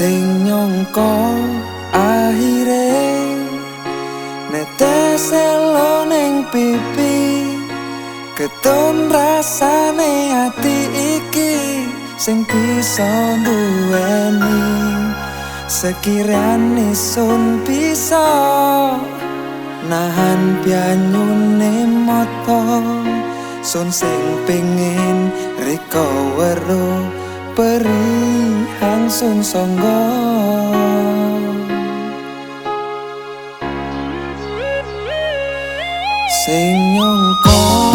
sing nyongko akhire netese ning pipi. Keton rasane ati iki sing bisa duweni. Sekirane sun bisa nahan pianyune moto sun sing pengen recover perihang sun songgo sing nyongko